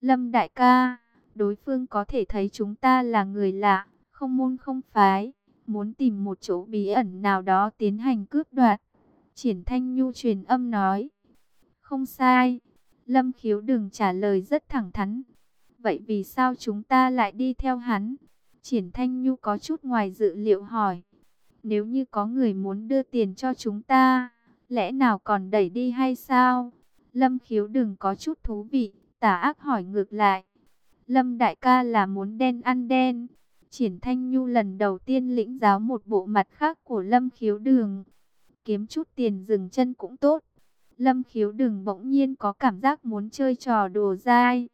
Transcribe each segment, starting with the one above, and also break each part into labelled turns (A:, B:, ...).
A: Lâm đại ca, đối phương có thể thấy chúng ta là người lạ, không môn không phái, muốn tìm một chỗ bí ẩn nào đó tiến hành cướp đoạt. Triển Thanh Nhu truyền âm nói. Không sai. Lâm khiếu đừng trả lời rất thẳng thắn. Vậy vì sao chúng ta lại đi theo hắn? Triển Thanh Nhu có chút ngoài dự liệu hỏi. Nếu như có người muốn đưa tiền cho chúng ta, lẽ nào còn đẩy đi hay sao? Lâm khiếu đừng có chút thú vị, tà ác hỏi ngược lại. Lâm đại ca là muốn đen ăn đen. Triển Thanh Nhu lần đầu tiên lĩnh giáo một bộ mặt khác của Lâm khiếu đường. Kiếm chút tiền dừng chân cũng tốt. Lâm khiếu đường bỗng nhiên có cảm giác muốn chơi trò đồ dai.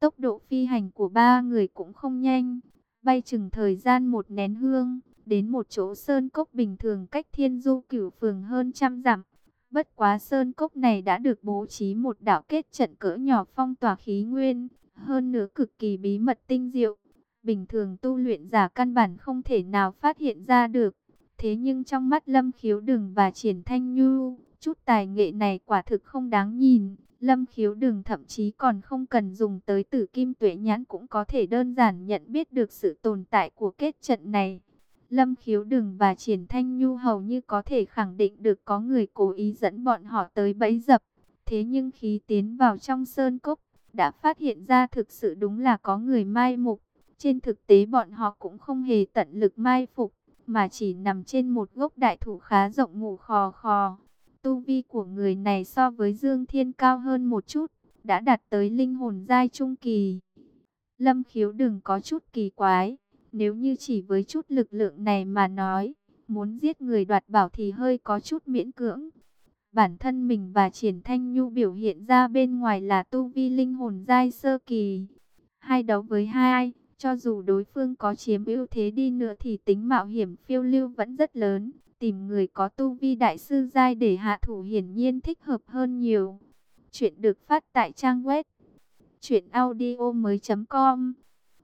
A: Tốc độ phi hành của ba người cũng không nhanh. Bay chừng thời gian một nén hương, đến một chỗ sơn cốc bình thường cách thiên du cửu phường hơn trăm dặm. Bất quá sơn cốc này đã được bố trí một đạo kết trận cỡ nhỏ phong tỏa khí nguyên, hơn nữa cực kỳ bí mật tinh diệu. Bình thường tu luyện giả căn bản không thể nào phát hiện ra được. Thế nhưng trong mắt Lâm Khiếu Đừng và Triển Thanh Nhu, chút tài nghệ này quả thực không đáng nhìn. Lâm Khiếu Đừng thậm chí còn không cần dùng tới tử kim tuệ nhãn cũng có thể đơn giản nhận biết được sự tồn tại của kết trận này. Lâm Khiếu Đừng và Triển Thanh Nhu hầu như có thể khẳng định được có người cố ý dẫn bọn họ tới bẫy dập. Thế nhưng khi tiến vào trong sơn cốc, đã phát hiện ra thực sự đúng là có người mai mục. Trên thực tế bọn họ cũng không hề tận lực mai phục, mà chỉ nằm trên một gốc đại thụ khá rộng ngủ khò khò. Tu vi của người này so với Dương Thiên cao hơn một chút, đã đạt tới linh hồn giai trung kỳ. Lâm khiếu đừng có chút kỳ quái, nếu như chỉ với chút lực lượng này mà nói, muốn giết người đoạt bảo thì hơi có chút miễn cưỡng. Bản thân mình và Triển Thanh Nhu biểu hiện ra bên ngoài là tu vi linh hồn giai sơ kỳ. Hai đấu với hai, cho dù đối phương có chiếm ưu thế đi nữa thì tính mạo hiểm phiêu lưu vẫn rất lớn. Tìm người có tu vi đại sư giai để hạ thủ hiển nhiên thích hợp hơn nhiều. Chuyện được phát tại trang web truyệnaudiomoi.com.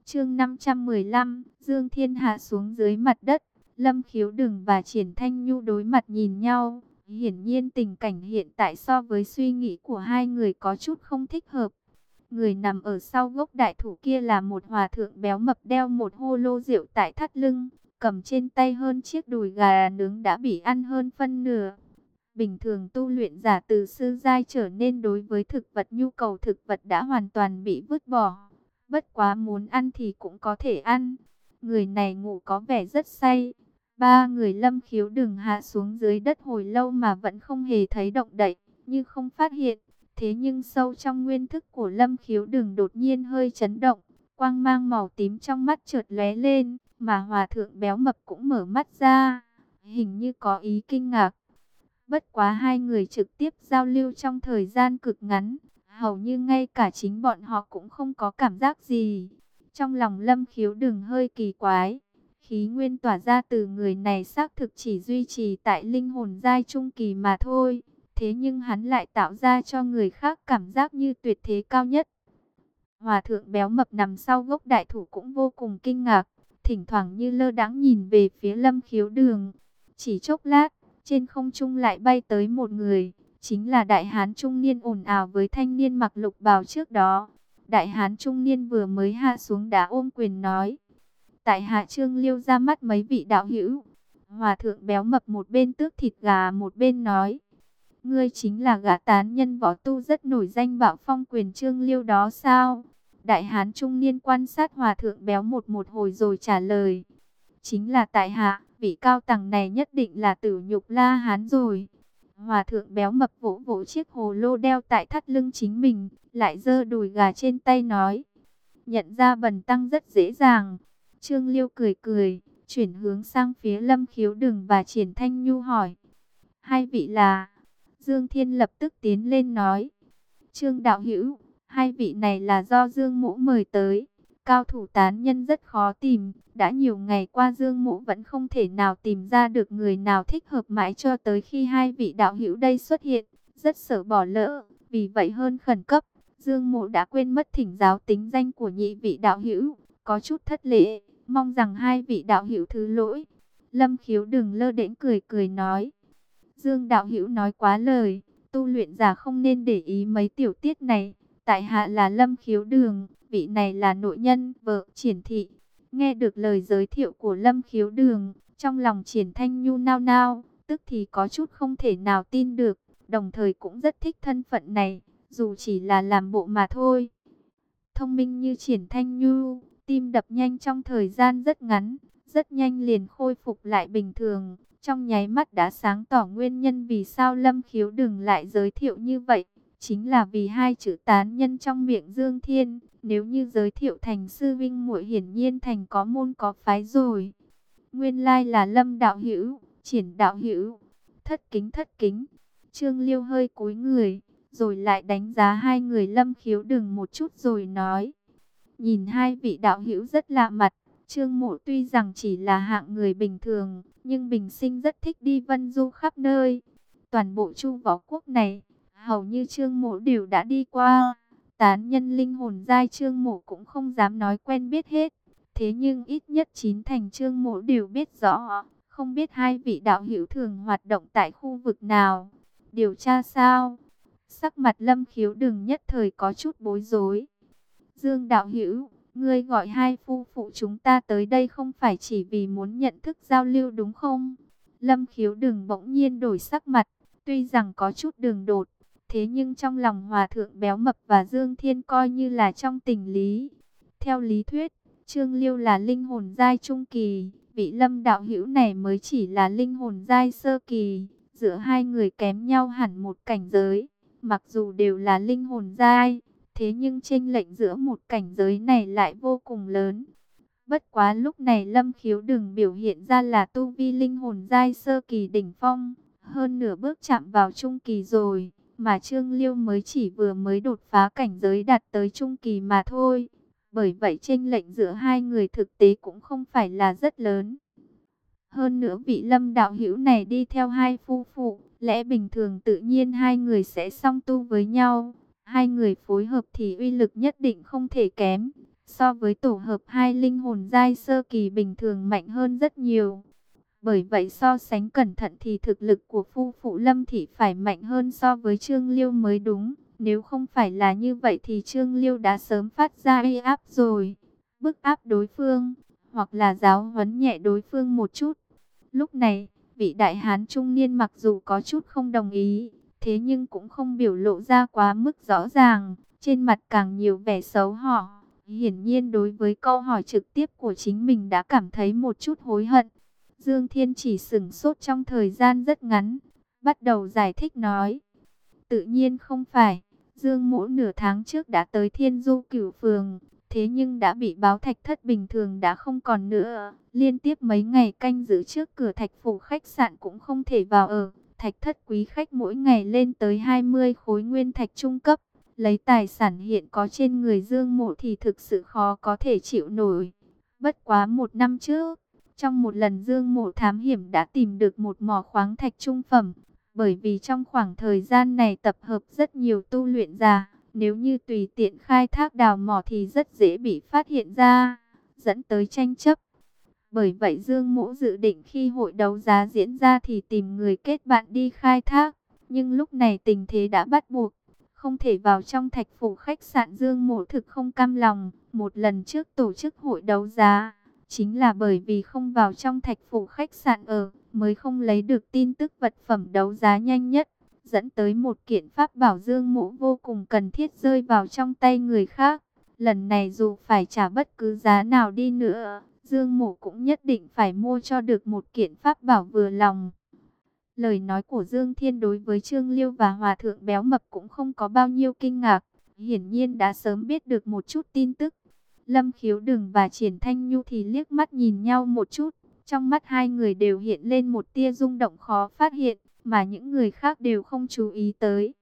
A: Chương 515, Dương Thiên hạ xuống dưới mặt đất, Lâm Khiếu Đừng và Triển Thanh Nhu đối mặt nhìn nhau. Hiển nhiên tình cảnh hiện tại so với suy nghĩ của hai người có chút không thích hợp. Người nằm ở sau gốc đại thủ kia là một hòa thượng béo mập đeo một hô lô rượu tại thắt lưng, cầm trên tay hơn chiếc đùi gà nướng đã bị ăn hơn phân nửa. Bình thường tu luyện giả từ sư giai trở nên đối với thực vật nhu cầu thực vật đã hoàn toàn bị vứt bỏ. Bất quá muốn ăn thì cũng có thể ăn. Người này ngủ có vẻ rất say. Ba người lâm khiếu đừng hạ xuống dưới đất hồi lâu mà vẫn không hề thấy động đậy, như không phát hiện. Thế nhưng sâu trong nguyên thức của lâm khiếu đừng đột nhiên hơi chấn động. Quang mang màu tím trong mắt chợt lóe lên, mà hòa thượng béo mập cũng mở mắt ra. Hình như có ý kinh ngạc. Bất quá hai người trực tiếp giao lưu trong thời gian cực ngắn. Hầu như ngay cả chính bọn họ cũng không có cảm giác gì. Trong lòng lâm khiếu đừng hơi kỳ quái. Khí nguyên tỏa ra từ người này xác thực chỉ duy trì tại linh hồn giai trung kỳ mà thôi. Thế nhưng hắn lại tạo ra cho người khác cảm giác như tuyệt thế cao nhất. Hòa thượng béo mập nằm sau gốc đại thủ cũng vô cùng kinh ngạc. Thỉnh thoảng như lơ đãng nhìn về phía lâm khiếu đường. Chỉ chốc lát, trên không trung lại bay tới một người. Chính là đại hán trung niên ồn ào với thanh niên mặc lục bào trước đó. Đại hán trung niên vừa mới hạ xuống đã ôm quyền nói. Tại hạ trương liêu ra mắt mấy vị đạo hữu. Hòa thượng béo mập một bên tước thịt gà một bên nói. Ngươi chính là gã tán nhân võ tu rất nổi danh bạo phong quyền trương liêu đó sao? Đại hán trung niên quan sát hòa thượng béo một một hồi rồi trả lời. Chính là tại hạ, vị cao tầng này nhất định là tử nhục la hán rồi. Hòa thượng béo mập vỗ vỗ chiếc hồ lô đeo tại thắt lưng chính mình, lại giơ đùi gà trên tay nói. Nhận ra bần tăng rất dễ dàng. Trương Liêu cười cười, chuyển hướng sang phía lâm khiếu đừng và triển thanh nhu hỏi. Hai vị là... Dương Thiên lập tức tiến lên nói. Trương Đạo Hữu hai vị này là do Dương Mũ mời tới. Cao thủ tán nhân rất khó tìm, đã nhiều ngày qua Dương Mũ vẫn không thể nào tìm ra được người nào thích hợp mãi cho tới khi hai vị đạo hữu đây xuất hiện, rất sợ bỏ lỡ, vì vậy hơn khẩn cấp, Dương Mũ đã quên mất thỉnh giáo tính danh của nhị vị đạo hữu, có chút thất lễ, mong rằng hai vị đạo hữu thứ lỗi. Lâm Khiếu đừng lơ đễnh cười cười nói, Dương đạo hữu nói quá lời, tu luyện giả không nên để ý mấy tiểu tiết này. Tại hạ là Lâm Khiếu Đường, vị này là nội nhân, vợ Triển Thị. Nghe được lời giới thiệu của Lâm Khiếu Đường, trong lòng Triển Thanh Nhu nao nao, tức thì có chút không thể nào tin được, đồng thời cũng rất thích thân phận này, dù chỉ là làm bộ mà thôi. Thông minh như Triển Thanh Nhu, tim đập nhanh trong thời gian rất ngắn, rất nhanh liền khôi phục lại bình thường. Trong nháy mắt đã sáng tỏ nguyên nhân vì sao Lâm Khiếu Đường lại giới thiệu như vậy. Chính là vì hai chữ tán nhân trong miệng Dương Thiên. Nếu như giới thiệu thành sư vinh muội hiển nhiên thành có môn có phái rồi. Nguyên lai là Lâm Đạo Hữu triển Đạo Hữu Thất kính thất kính. Trương Liêu hơi cúi người, rồi lại đánh giá hai người Lâm Khiếu đừng một chút rồi nói. Nhìn hai vị đạo hữu rất lạ mặt, Trương Mộ tuy rằng chỉ là hạng người bình thường, nhưng bình sinh rất thích đi vân du khắp nơi. Toàn bộ chu võ quốc này, hầu như Trương Mộ đều đã đi qua. Tán nhân linh hồn giai Trương Mộ cũng không dám nói quen biết hết. Thế nhưng ít nhất chín thành Trương Mộ đều biết rõ, không biết hai vị đạo hữu thường hoạt động tại khu vực nào. Điều tra sao? Sắc mặt lâm khiếu đừng nhất thời có chút bối rối. Dương đạo hữu, ngươi gọi hai phu phụ chúng ta tới đây không phải chỉ vì muốn nhận thức giao lưu đúng không? Lâm khiếu đừng bỗng nhiên đổi sắc mặt, tuy rằng có chút đường đột, thế nhưng trong lòng hòa thượng béo mập và Dương Thiên coi như là trong tình lý. Theo lý thuyết, Trương Liêu là linh hồn giai trung kỳ, vị lâm đạo hữu này mới chỉ là linh hồn giai sơ kỳ, giữa hai người kém nhau hẳn một cảnh giới, mặc dù đều là linh hồn giai Thế nhưng chênh lệnh giữa một cảnh giới này lại vô cùng lớn. Bất quá lúc này Lâm Khiếu đừng biểu hiện ra là tu vi linh hồn giai sơ kỳ đỉnh phong, hơn nửa bước chạm vào trung kỳ rồi, mà Trương Liêu mới chỉ vừa mới đột phá cảnh giới đạt tới trung kỳ mà thôi. Bởi vậy chênh lệnh giữa hai người thực tế cũng không phải là rất lớn. Hơn nữa vị Lâm đạo hữu này đi theo hai phu phụ, lẽ bình thường tự nhiên hai người sẽ song tu với nhau. Hai người phối hợp thì uy lực nhất định không thể kém. So với tổ hợp hai linh hồn giai sơ kỳ bình thường mạnh hơn rất nhiều. Bởi vậy so sánh cẩn thận thì thực lực của phu phụ Lâm Thị phải mạnh hơn so với Trương Liêu mới đúng. Nếu không phải là như vậy thì Trương Liêu đã sớm phát ra uy áp rồi. Bức áp đối phương, hoặc là giáo huấn nhẹ đối phương một chút. Lúc này, vị đại hán trung niên mặc dù có chút không đồng ý, thế nhưng cũng không biểu lộ ra quá mức rõ ràng, trên mặt càng nhiều vẻ xấu hổ. Hiển nhiên đối với câu hỏi trực tiếp của chính mình đã cảm thấy một chút hối hận. Dương Thiên chỉ sửng sốt trong thời gian rất ngắn, bắt đầu giải thích nói. Tự nhiên không phải, Dương Mỗ nửa tháng trước đã tới Thiên Du Cửu Phường, thế nhưng đã bị báo thạch thất bình thường đã không còn nữa. Liên tiếp mấy ngày canh giữ trước cửa thạch phủ khách sạn cũng không thể vào ở, thạch thất quý khách mỗi ngày lên tới 20 khối nguyên thạch trung cấp. Lấy tài sản hiện có trên người Dương Mộ thì thực sự khó có thể chịu nổi. Bất quá một năm trước, trong một lần Dương Mộ thám hiểm đã tìm được một mỏ khoáng thạch trung phẩm. Bởi vì trong khoảng thời gian này tập hợp rất nhiều tu luyện giả, nếu như tùy tiện khai thác đào mỏ thì rất dễ bị phát hiện ra, dẫn tới tranh chấp. Bởi vậy Dương mộ dự định khi hội đấu giá diễn ra thì tìm người kết bạn đi khai thác. Nhưng lúc này tình thế đã bắt buộc, không thể vào trong thạch phủ khách sạn Dương mộ thực không cam lòng. Một lần trước tổ chức hội đấu giá, chính là bởi vì không vào trong thạch phủ khách sạn ở, mới không lấy được tin tức vật phẩm đấu giá nhanh nhất. Dẫn tới một kiện pháp bảo Dương mũ vô cùng cần thiết rơi vào trong tay người khác. Lần này dù phải trả bất cứ giá nào đi nữa, Dương Mộ cũng nhất định phải mua cho được một kiện pháp bảo vừa lòng. Lời nói của Dương Thiên đối với Trương Liêu và Hòa Thượng Béo Mập cũng không có bao nhiêu kinh ngạc. Hiển nhiên đã sớm biết được một chút tin tức. Lâm Khiếu Đừng và Triển Thanh Nhu thì liếc mắt nhìn nhau một chút. Trong mắt hai người đều hiện lên một tia rung động khó phát hiện, mà những người khác đều không chú ý tới.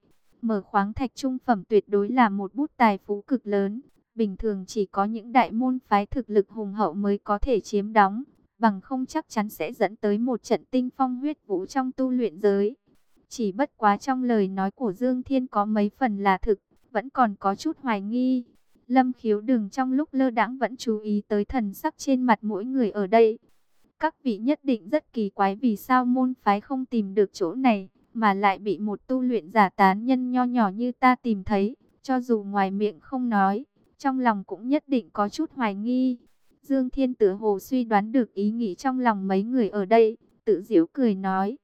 A: Mở khoáng thạch trung phẩm tuyệt đối là một bút tài phú cực lớn, Bình thường chỉ có những đại môn phái thực lực hùng hậu mới có thể chiếm đóng, bằng không chắc chắn sẽ dẫn tới một trận tinh phong huyết vũ trong tu luyện giới. Chỉ bất quá trong lời nói của Dương Thiên có mấy phần là thực, vẫn còn có chút hoài nghi. Lâm khiếu đừng trong lúc lơ đãng vẫn chú ý tới thần sắc trên mặt mỗi người ở đây. Các vị nhất định rất kỳ quái vì sao môn phái không tìm được chỗ này, mà lại bị một tu luyện giả tán nhân nho nhỏ như ta tìm thấy. cho dù ngoài miệng không nói, trong lòng cũng nhất định có chút hoài nghi. Dương Thiên Tử hồ suy đoán được ý nghĩ trong lòng mấy người ở đây, tự giễu cười nói.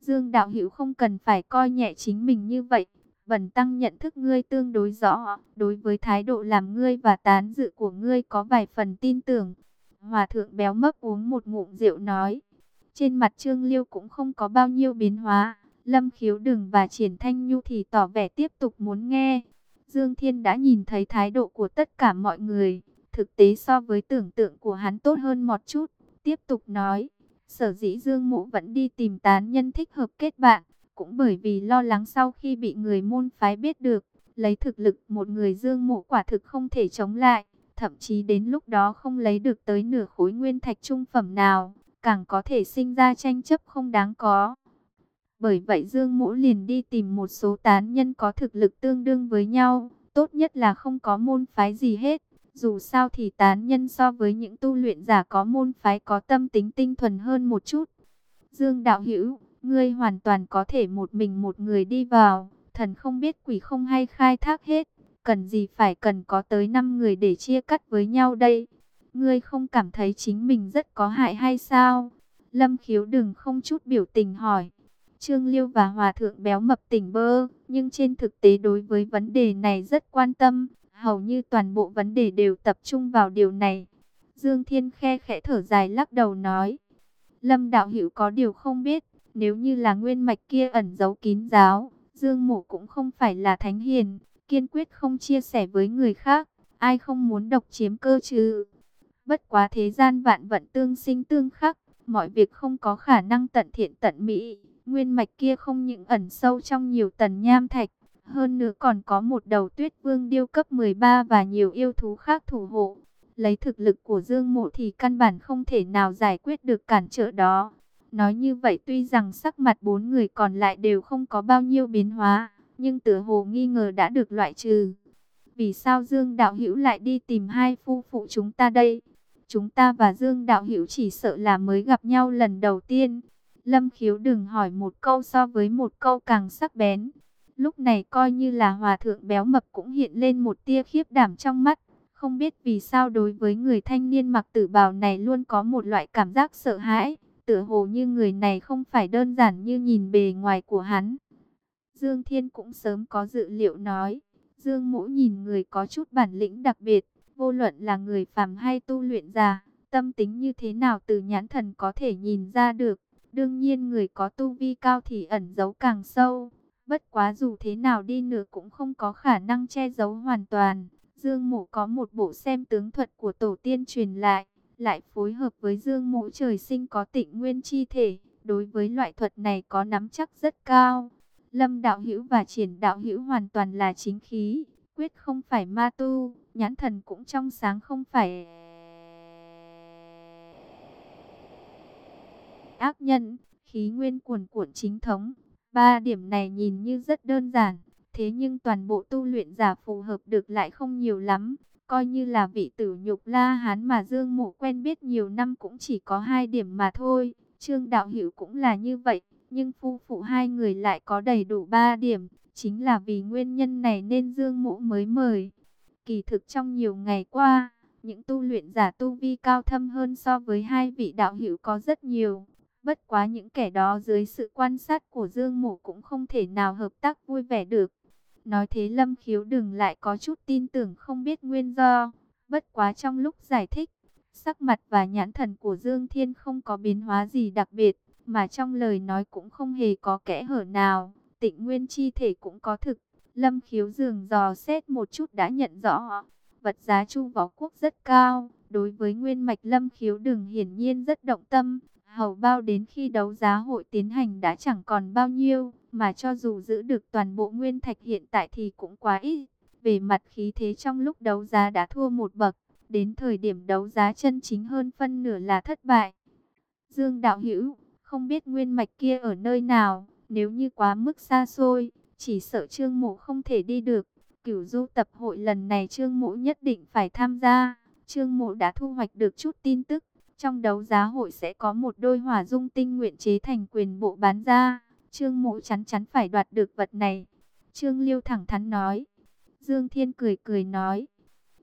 A: Dương Đạo Hữu không cần phải coi nhẹ chính mình như vậy. Vần tăng nhận thức ngươi tương đối rõ, đối với thái độ làm ngươi và tán dự của ngươi có vài phần tin tưởng. Hòa thượng béo mấp uống một ngụm rượu nói. Trên mặt Trương Liêu cũng không có bao nhiêu biến hóa. Lâm khiếu đừng và triển thanh nhu thì tỏ vẻ tiếp tục muốn nghe. Dương Thiên đã nhìn thấy thái độ của tất cả mọi người. Thực tế so với tưởng tượng của hắn tốt hơn một chút. Tiếp tục nói. Sở dĩ Dương mũ vẫn đi tìm tán nhân thích hợp kết bạn. Cũng bởi vì lo lắng sau khi bị người môn phái biết được. Lấy thực lực một người Dương Mộ quả thực không thể chống lại. Thậm chí đến lúc đó không lấy được tới nửa khối nguyên thạch trung phẩm nào. Càng có thể sinh ra tranh chấp không đáng có. Bởi vậy Dương Mũ liền đi tìm một số tán nhân có thực lực tương đương với nhau, tốt nhất là không có môn phái gì hết. Dù sao thì tán nhân so với những tu luyện giả có môn phái có tâm tính tinh thuần hơn một chút. Dương Đạo Hữu, ngươi hoàn toàn có thể một mình một người đi vào, thần không biết quỷ không hay khai thác hết, cần gì phải cần có tới 5 người để chia cắt với nhau đây. Ngươi không cảm thấy chính mình rất có hại hay sao? Lâm khiếu đừng không chút biểu tình hỏi. Trương Liêu và Hòa Thượng béo mập tỉnh bơ, nhưng trên thực tế đối với vấn đề này rất quan tâm, hầu như toàn bộ vấn đề đều tập trung vào điều này. Dương Thiên khe khẽ thở dài lắc đầu nói, Lâm Đạo Hữu có điều không biết, nếu như là nguyên mạch kia ẩn giấu kín giáo, Dương Mộ cũng không phải là thánh hiền, kiên quyết không chia sẻ với người khác, ai không muốn độc chiếm cơ chứ. Bất quá thế gian vạn vận tương sinh tương khắc, mọi việc không có khả năng tận thiện tận mỹ. Nguyên mạch kia không những ẩn sâu trong nhiều tần nham thạch, hơn nữa còn có một đầu tuyết vương điêu cấp 13 và nhiều yêu thú khác thủ hộ. Lấy thực lực của Dương Mộ thì căn bản không thể nào giải quyết được cản trở đó. Nói như vậy tuy rằng sắc mặt bốn người còn lại đều không có bao nhiêu biến hóa, nhưng tựa hồ nghi ngờ đã được loại trừ. Vì sao Dương Đạo Hữu lại đi tìm hai phu phụ chúng ta đây? Chúng ta và Dương Đạo Hữu chỉ sợ là mới gặp nhau lần đầu tiên. Lâm khiếu đừng hỏi một câu so với một câu càng sắc bén. Lúc này coi như là hòa thượng béo mập cũng hiện lên một tia khiếp đảm trong mắt. Không biết vì sao đối với người thanh niên mặc tử bào này luôn có một loại cảm giác sợ hãi. Tựa hồ như người này không phải đơn giản như nhìn bề ngoài của hắn. Dương Thiên cũng sớm có dự liệu nói. Dương Mũ nhìn người có chút bản lĩnh đặc biệt. Vô luận là người phàm hay tu luyện già. Tâm tính như thế nào từ nhãn thần có thể nhìn ra được. Đương nhiên người có tu vi cao thì ẩn giấu càng sâu. Bất quá dù thế nào đi nữa cũng không có khả năng che giấu hoàn toàn. Dương Mộ có một bộ xem tướng thuật của tổ tiên truyền lại, lại phối hợp với Dương mũ trời sinh có tịnh nguyên chi thể, đối với loại thuật này có nắm chắc rất cao. Lâm đạo hữu và triển đạo hữu hoàn toàn là chính khí, quyết không phải ma tu, nhãn thần cũng trong sáng không phải ác nhân, khí nguyên cuồn cuộn chính thống. Ba điểm này nhìn như rất đơn giản, thế nhưng toàn bộ tu luyện giả phù hợp được lại không nhiều lắm. Coi như là vị tử nhục la hán mà Dương Mộ quen biết nhiều năm cũng chỉ có hai điểm mà thôi. Trương Đạo Hiểu cũng là như vậy, nhưng phu phụ hai người lại có đầy đủ ba điểm. Chính là vì nguyên nhân này nên Dương Mộ mới mời. Kỳ thực trong nhiều ngày qua, những tu luyện giả tu vi cao thâm hơn so với hai vị đạo hữu có rất nhiều. Bất quá những kẻ đó dưới sự quan sát của Dương Mộ cũng không thể nào hợp tác vui vẻ được. Nói thế Lâm Khiếu đừng lại có chút tin tưởng không biết nguyên do. Bất quá trong lúc giải thích, sắc mặt và nhãn thần của Dương Thiên không có biến hóa gì đặc biệt, mà trong lời nói cũng không hề có kẽ hở nào. Tịnh nguyên chi thể cũng có thực. Lâm Khiếu dường dò xét một chút đã nhận rõ. Vật giá chu võ quốc rất cao. Đối với nguyên mạch Lâm Khiếu đừng hiển nhiên rất động tâm hầu bao đến khi đấu giá hội tiến hành đã chẳng còn bao nhiêu, mà cho dù giữ được toàn bộ nguyên thạch hiện tại thì cũng quá ít. Về mặt khí thế trong lúc đấu giá đã thua một bậc, đến thời điểm đấu giá chân chính hơn phân nửa là thất bại. Dương Đạo Hữu không biết nguyên mạch kia ở nơi nào, nếu như quá mức xa xôi, chỉ sợ Trương Mộ không thể đi được. Cửu du tập hội lần này Trương Mộ nhất định phải tham gia. Trương Mộ đã thu hoạch được chút tin tức, trong đấu giá hội sẽ có một đôi hỏa dung tinh nguyện chế thành quyền bộ bán ra. Trương Mộ chắn chắn phải đoạt được vật này. Trương Liêu thẳng thắn nói. Dương Thiên cười cười nói,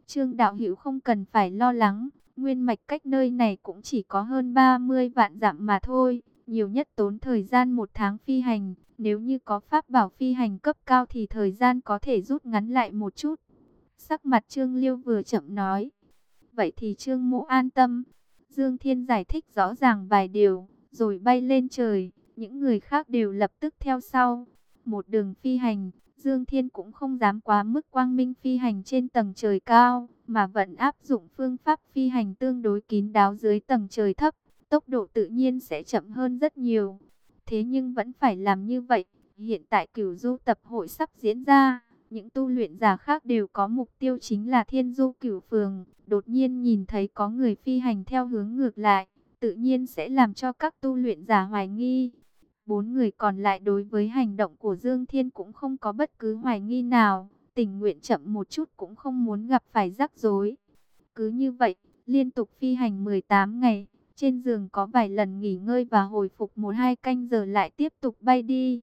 A: Trương Đạo Hữu không cần phải lo lắng, nguyên mạch cách nơi này cũng chỉ có hơn 30 vạn dặm mà thôi, nhiều nhất tốn thời gian một tháng phi hành, nếu như có pháp bảo phi hành cấp cao thì thời gian có thể rút ngắn lại một chút. Sắc mặt Trương Liêu vừa chậm nói, vậy thì Trương Mộ an tâm. Dương Thiên giải thích rõ ràng vài điều, rồi bay lên trời, những người khác đều lập tức theo sau. Một đường phi hành, Dương Thiên cũng không dám quá mức quang minh phi hành trên tầng trời cao, mà vẫn áp dụng phương pháp phi hành tương đối kín đáo dưới tầng trời thấp, tốc độ tự nhiên sẽ chậm hơn rất nhiều. Thế nhưng vẫn phải làm như vậy, hiện tại cửu du tập hội sắp diễn ra, những tu luyện giả khác đều có mục tiêu chính là thiên du cửu phường, đột nhiên nhìn thấy có người phi hành theo hướng ngược lại, tự nhiên sẽ làm cho các tu luyện giả hoài nghi. Bốn người còn lại đối với hành động của Dương Thiên cũng không có bất cứ hoài nghi nào, tình nguyện chậm một chút cũng không muốn gặp phải rắc rối. Cứ như vậy, liên tục phi hành 18 ngày, trên giường có vài lần nghỉ ngơi và hồi phục một hai canh giờ lại tiếp tục bay đi.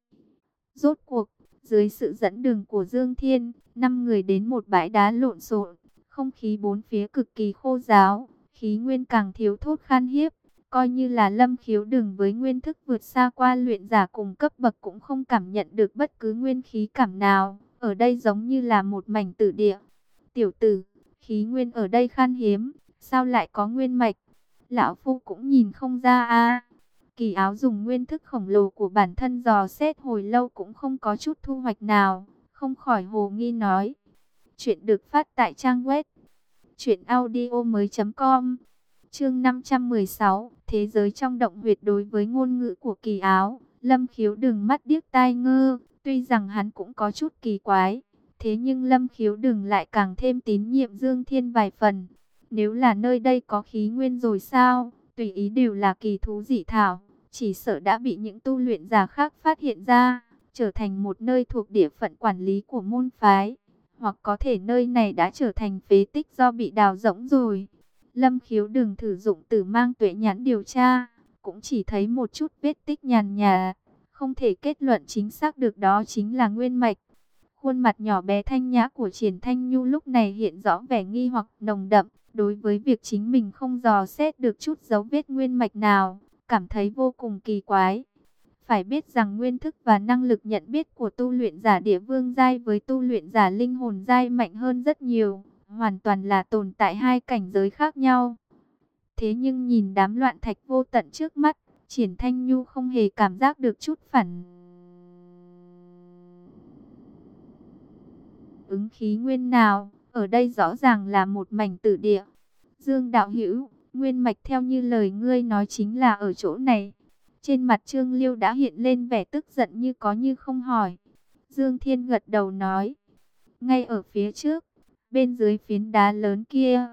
A: Rốt cuộc, dưới sự dẫn đường của Dương Thiên, năm người đến một bãi đá lộn xộn, không khí bốn phía cực kỳ khô giáo, khí nguyên càng thiếu thốt khan hiếp. Coi như là lâm khiếu đường với nguyên thức vượt xa qua luyện giả cùng cấp bậc cũng không cảm nhận được bất cứ nguyên khí cảm nào. Ở đây giống như là một mảnh tử địa. Tiểu tử, khí nguyên ở đây khan hiếm, sao lại có nguyên mạch? Lão Phu cũng nhìn không ra a Kỳ áo dùng nguyên thức khổng lồ của bản thân dò xét hồi lâu cũng không có chút thu hoạch nào. Không khỏi hồ nghi nói. Chuyện được phát tại trang web. chuyệnaudio mới.com Chương 516 Thế giới trong động huyệt đối với ngôn ngữ của kỳ áo, Lâm Khiếu đừng mắt điếc tai ngơ, tuy rằng hắn cũng có chút kỳ quái, thế nhưng Lâm Khiếu đừng lại càng thêm tín nhiệm Dương Thiên vài phần. Nếu là nơi đây có khí nguyên rồi sao, tùy ý đều là kỳ thú dị thảo, chỉ sợ đã bị những tu luyện giả khác phát hiện ra, trở thành một nơi thuộc địa phận quản lý của môn phái, hoặc có thể nơi này đã trở thành phế tích do bị đào rỗng rồi. Lâm khiếu đừng thử dụng từ mang tuệ nhãn điều tra, cũng chỉ thấy một chút vết tích nhàn nhà, không thể kết luận chính xác được đó chính là nguyên mạch. Khuôn mặt nhỏ bé thanh nhã của Triển Thanh Nhu lúc này hiện rõ vẻ nghi hoặc nồng đậm, đối với việc chính mình không dò xét được chút dấu vết nguyên mạch nào, cảm thấy vô cùng kỳ quái. Phải biết rằng nguyên thức và năng lực nhận biết của tu luyện giả địa vương giai với tu luyện giả linh hồn giai mạnh hơn rất nhiều hoàn toàn là tồn tại hai cảnh giới khác nhau. Thế nhưng nhìn đám loạn thạch vô tận trước mắt, Triển Thanh Nhu không hề cảm giác được chút phản ứng khí nguyên nào, ở đây rõ ràng là một mảnh tử địa. Dương Đạo Hữu, nguyên mạch theo như lời ngươi nói chính là ở chỗ này. Trên mặt Trương Liêu đã hiện lên vẻ tức giận như có như không hỏi. Dương Thiên gật đầu nói, ngay ở phía trước, bên dưới phiến đá lớn kia.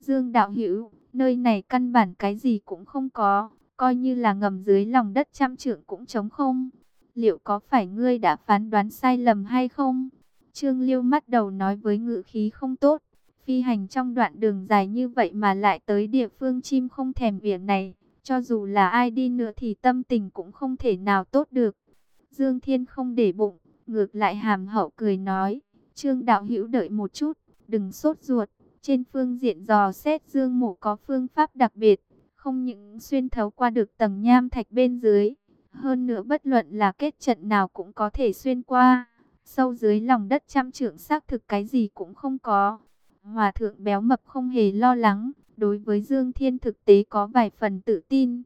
A: Dương đạo hữu, nơi này căn bản cái gì cũng không có, coi như là ngầm dưới lòng đất trăm trượng cũng trống không. Liệu có phải ngươi đã phán đoán sai lầm hay không? Trương Liêu mắt đầu nói với ngữ khí không tốt. Phi hành trong đoạn đường dài như vậy mà lại tới địa phương chim không thèm biển này. Cho dù là ai đi nữa thì tâm tình cũng không thể nào tốt được. Dương Thiên không để bụng, ngược lại hàm hậu cười nói. Trương Đạo Hữu đợi một chút, Đừng sốt ruột, trên phương diện dò xét dương Mộ có phương pháp đặc biệt, không những xuyên thấu qua được tầng nham thạch bên dưới, hơn nữa bất luận là kết trận nào cũng có thể xuyên qua. Sâu dưới lòng đất trăm trượng xác thực cái gì cũng không có. Hòa thượng béo mập không hề lo lắng, đối với Dương Thiên thực tế có vài phần tự tin.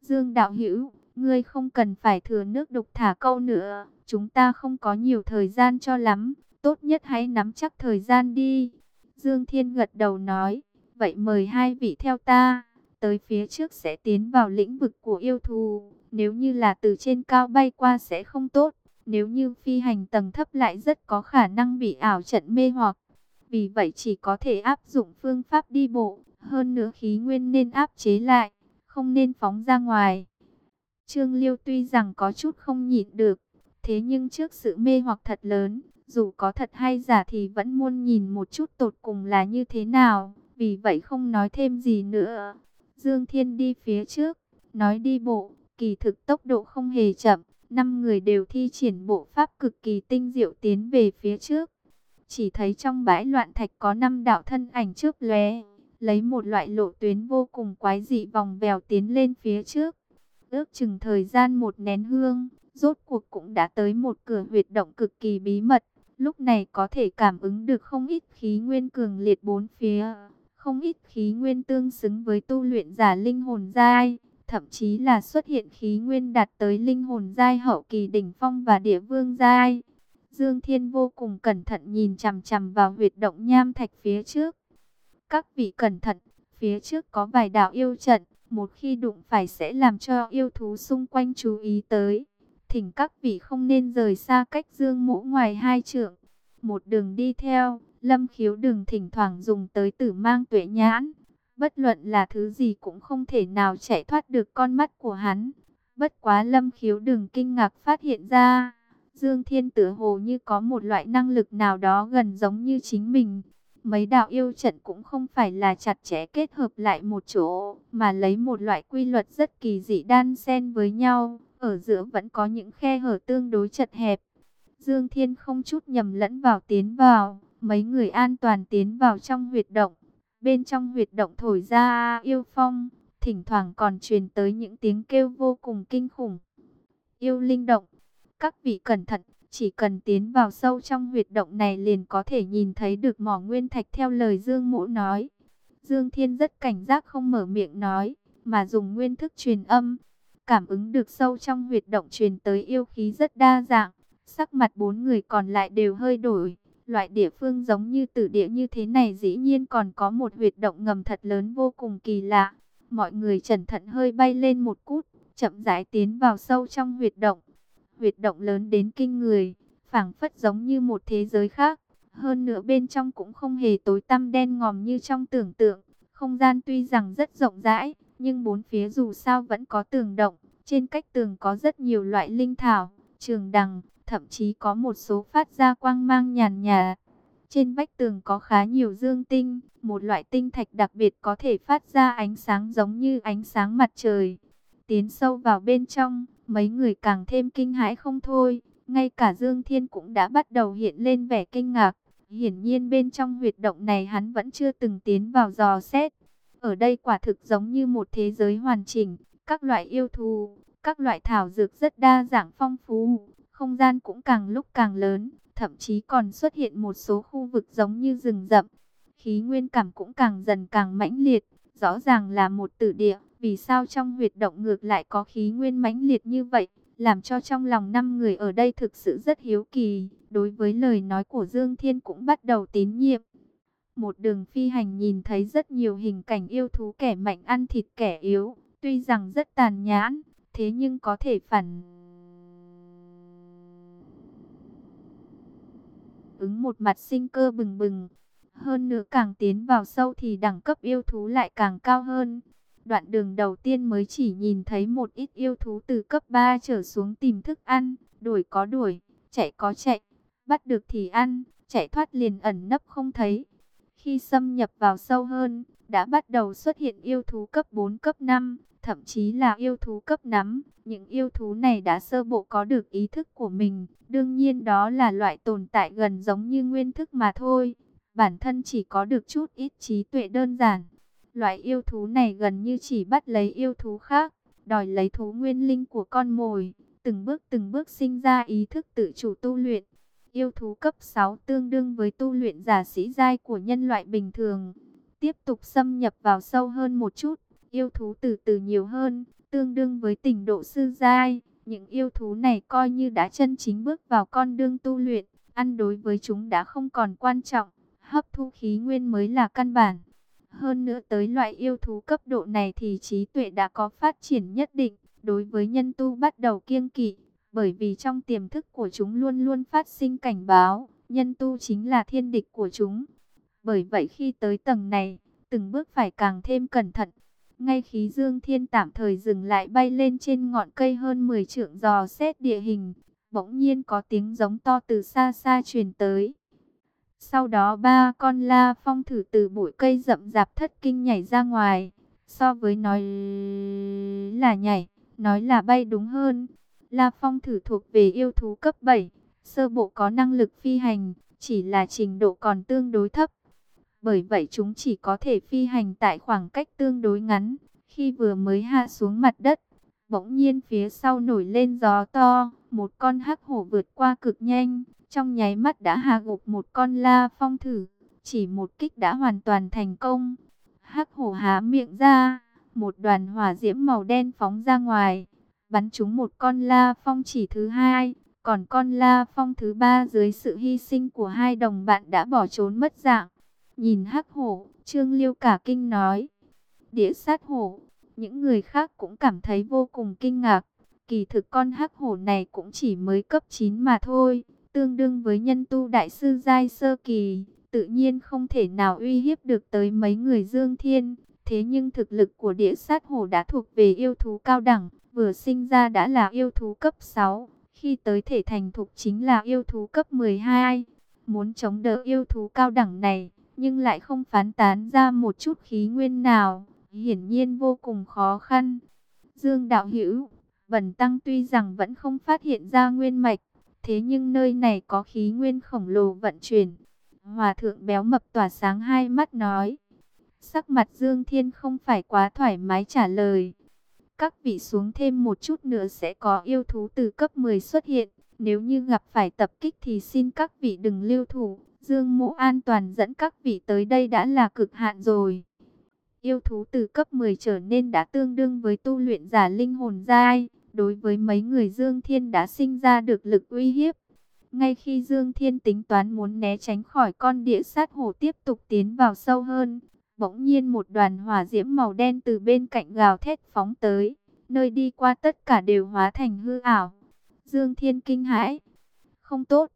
A: Dương Đạo Hữu ngươi không cần phải thừa nước đục thả câu nữa, chúng ta không có nhiều thời gian cho lắm, tốt nhất hãy nắm chắc thời gian đi. Dương Thiên gật đầu nói, vậy mời hai vị theo ta, tới phía trước sẽ tiến vào lĩnh vực của yêu thù. Nếu như là từ trên cao bay qua sẽ không tốt, nếu như phi hành tầng thấp lại rất có khả năng bị ảo trận mê hoặc. Vì vậy chỉ có thể áp dụng phương pháp đi bộ, hơn nữa khí nguyên nên áp chế lại, không nên phóng ra ngoài. Trương Liêu tuy rằng có chút không nhịn được, thế nhưng trước sự mê hoặc thật lớn, dù có thật hay giả thì vẫn muốn nhìn một chút tột cùng là như thế nào, vì vậy không nói thêm gì nữa. Dương Thiên đi phía trước, nói đi bộ, kỳ thực tốc độ không hề chậm, năm người đều thi triển bộ pháp cực kỳ tinh diệu tiến về phía trước chỉ thấy trong bãi loạn thạch có năm đạo thân ảnh trước lóe, lấy một loại lộ tuyến vô cùng quái dị vòng vèo tiến lên phía trước. Ước chừng thời gian một nén hương, rốt cuộc cũng đã tới một cửa huyệt động cực kỳ bí mật. Lúc này có thể cảm ứng được không ít khí nguyên cường liệt bốn phía, không ít khí nguyên tương xứng với tu luyện giả linh hồn giai, thậm chí là xuất hiện khí nguyên đạt tới linh hồn giai hậu kỳ đỉnh phong và địa vương giai. Dương Thiên vô cùng cẩn thận nhìn chằm chằm vào huyệt động nham thạch phía trước. Các vị cẩn thận, phía trước có vài đạo yêu trận, một khi đụng phải sẽ làm cho yêu thú xung quanh chú ý tới. Thỉnh các vị không nên rời xa cách dương mũ ngoài hai trượng. Một đường đi theo, lâm khiếu đường thỉnh thoảng dùng tới tử mang tuệ nhãn. Bất luận là thứ gì cũng không thể nào chạy thoát được con mắt của hắn. Bất quá lâm khiếu đường kinh ngạc phát hiện ra. Dương Thiên tử hồ như có một loại năng lực nào đó gần giống như chính mình. Mấy đạo yêu trận cũng không phải là chặt chẽ kết hợp lại một chỗ, mà lấy một loại quy luật rất kỳ dị đan xen với nhau, ở giữa vẫn có những khe hở tương đối chật hẹp. Dương Thiên không chút nhầm lẫn vào tiến vào, mấy người an toàn tiến vào trong huyệt động. Bên trong huyệt động thổi ra yêu phong, thỉnh thoảng còn truyền tới những tiếng kêu vô cùng kinh khủng. Yêu linh động, các vị cẩn thận, chỉ cần tiến vào sâu trong huyệt động này liền có thể nhìn thấy được mỏ nguyên thạch theo lời Dương Mũ nói. Dương Thiên rất cảnh giác không mở miệng nói, mà dùng nguyên thức truyền âm. Cảm ứng được sâu trong huyệt động truyền tới yêu khí rất đa dạng. Sắc mặt bốn người còn lại đều hơi đổi. Loại địa phương giống như tử địa như thế này dĩ nhiên còn có một huyệt động ngầm thật lớn vô cùng kỳ lạ. Mọi người cẩn thận hơi bay lên một cút, chậm rãi tiến vào sâu trong huyệt động huyệt động lớn đến kinh người, phảng phất giống như một thế giới khác. Hơn nữa bên trong cũng không hề tối tăm đen ngòm như trong tưởng tượng. Không gian tuy rằng rất rộng rãi, nhưng bốn phía dù sao vẫn có tường động. Trên cách tường có rất nhiều loại linh thảo, trường đằng, thậm chí có một số phát ra quang mang nhàn nhạt. Trên vách tường có khá nhiều dương tinh, một loại tinh thạch đặc biệt có thể phát ra ánh sáng giống như ánh sáng mặt trời. Tiến sâu vào bên trong, mấy người càng thêm kinh hãi không thôi. Ngay cả Dương Thiên cũng đã bắt đầu hiện lên vẻ kinh ngạc. Hiển nhiên bên trong huyệt động này hắn vẫn chưa từng tiến vào dò xét. Ở đây quả thực giống như một thế giới hoàn chỉnh, các loại yêu thú, các loại thảo dược rất đa dạng phong phú, không gian cũng càng lúc càng lớn, thậm chí còn xuất hiện một số khu vực giống như rừng rậm. Khí nguyên cảm cũng càng dần càng mãnh liệt, rõ ràng là một tử địa. Vì sao trong huyệt động ngược lại có khí nguyên mãnh liệt như vậy, làm cho trong lòng năm người ở đây thực sự rất hiếu kỳ, đối với lời nói của Dương Thiên cũng bắt đầu tín nhiệm. Một đường phi hành nhìn thấy rất nhiều hình cảnh yêu thú kẻ mạnh ăn thịt kẻ yếu, tuy rằng rất tàn nhãn, thế nhưng có thể phản ứng một mặt sinh cơ bừng bừng. Hơn nữa càng tiến vào sâu thì đẳng cấp yêu thú lại càng cao hơn. Đoạn đường đầu tiên mới chỉ nhìn thấy một ít yêu thú từ cấp 3 trở xuống tìm thức ăn, đuổi có đuổi, chạy có chạy, bắt được thì ăn, chạy thoát liền ẩn nấp không thấy. Khi xâm nhập vào sâu hơn, đã bắt đầu xuất hiện yêu thú cấp 4 cấp 5, thậm chí là yêu thú cấp nắm. Những yêu thú này đã sơ bộ có được ý thức của mình, đương nhiên đó là loại tồn tại gần giống như nguyên thức mà thôi. Bản thân chỉ có được chút ít trí tuệ đơn giản. Loại yêu thú này gần như chỉ bắt lấy yêu thú khác, đòi lấy thú nguyên linh của con mồi, từng bước từng bước sinh ra ý thức tự chủ tu luyện. Yêu thú cấp 6 tương đương với tu luyện giả sĩ giai của nhân loại bình thường. Tiếp tục xâm nhập vào sâu hơn một chút, yêu thú từ từ nhiều hơn, tương đương với tình độ sư giai. Những yêu thú này coi như đã chân chính bước vào con đường tu luyện, ăn đối với chúng đã không còn quan trọng, hấp thu khí nguyên mới là căn bản. Hơn nữa tới loại yêu thú cấp độ này thì trí tuệ đã có phát triển nhất định, đối với nhân tu bắt đầu kiêng kỵ, bởi vì trong tiềm thức của chúng luôn luôn phát sinh cảnh báo, nhân tu chính là thiên địch của chúng. Bởi vậy khi tới tầng này, từng bước phải càng thêm cẩn thận. Ngay khí dương thiên tạm thời dừng lại bay lên trên ngọn cây hơn 10 trượng dò xét địa hình, bỗng nhiên có tiếng giống to từ xa xa truyền tới. Sau đó ba con la phong thử từ bụi cây rậm rạp thất kinh nhảy ra ngoài. So với nói là nhảy, nói là bay đúng hơn. La phong thử thuộc về yêu thú cấp 7, sơ bộ có năng lực phi hành, chỉ là trình độ còn tương đối thấp. Bởi vậy chúng chỉ có thể phi hành tại khoảng cách tương đối ngắn. Khi vừa mới hạ xuống mặt đất, bỗng nhiên phía sau nổi lên gió to, một con hắc hổ vượt qua cực nhanh, trong nháy mắt đã hạ gục một con la phong thử, chỉ một kích đã hoàn toàn thành công. Hắc hổ há miệng ra, một đoàn hỏa diễm màu đen phóng ra ngoài, bắn trúng một con la phong chỉ thứ hai, còn con la phong thứ ba dưới sự hy sinh của hai đồng bạn đã bỏ trốn mất dạng. Nhìn hắc hổ, Trương Liêu cả kinh nói, đĩa sát hổ, những người khác cũng cảm thấy vô cùng kinh ngạc. Kỳ thực con hắc hổ này cũng chỉ mới cấp 9 mà thôi, tương đương với nhân tu đại sư giai sơ kỳ, tự nhiên không thể nào uy hiếp được tới mấy người Dương Thiên. Thế nhưng thực lực của địa sát hổ đã thuộc về yêu thú cao đẳng, vừa sinh ra đã là yêu thú cấp 6, khi tới thể thành thục chính là yêu thú cấp 12. Muốn chống đỡ yêu thú cao đẳng này, nhưng lại không phán tán ra một chút khí nguyên nào, hiển nhiên vô cùng khó khăn. Dương Đạo Hữu Bần Tăng tuy rằng vẫn không phát hiện ra nguyên mạch, thế nhưng nơi này có khí nguyên khổng lồ vận chuyển. Hòa thượng béo mập tỏa sáng hai mắt nói. Sắc mặt Dương Thiên không phải quá thoải mái trả lời. Các vị xuống thêm một chút nữa sẽ có yêu thú từ cấp 10 xuất hiện. Nếu như gặp phải tập kích thì xin các vị đừng lưu thủ. Dương Mộ an toàn dẫn các vị tới đây đã là cực hạn rồi. Yêu thú từ cấp 10 trở nên đã tương đương với tu luyện giả linh hồn giai. Đối với mấy người Dương Thiên đã sinh ra được lực uy hiếp. Ngay khi Dương Thiên tính toán muốn né tránh khỏi con địa sát hổ tiếp tục tiến vào sâu hơn, bỗng nhiên một đoàn hỏa diễm màu đen từ bên cạnh gào thét phóng tới, nơi đi qua tất cả đều hóa thành hư ảo. Dương Thiên kinh hãi, không tốt,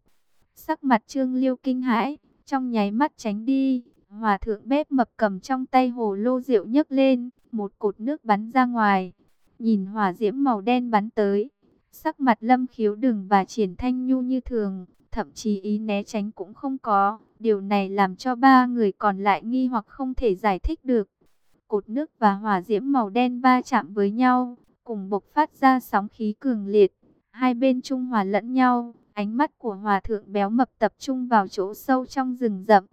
A: sắc mặt Trương Liêu kinh hãi, trong nháy mắt tránh đi, hòa thượng bếp mập cầm trong tay hồ lô rượu nhấc lên, một cột nước bắn ra ngoài, nhìn hỏa diễm màu đen bắn tới. Sắc mặt lâm khiếu đừng và triển thanh nhu như thường, thậm chí ý né tránh cũng không có. Điều này làm cho ba người còn lại nghi hoặc không thể giải thích được. Cột nước và hỏa diễm màu đen va chạm với nhau, cùng bộc phát ra sóng khí cường liệt. Hai bên trung hòa lẫn nhau, ánh mắt của hòa thượng béo mập tập trung vào chỗ sâu trong rừng rậm.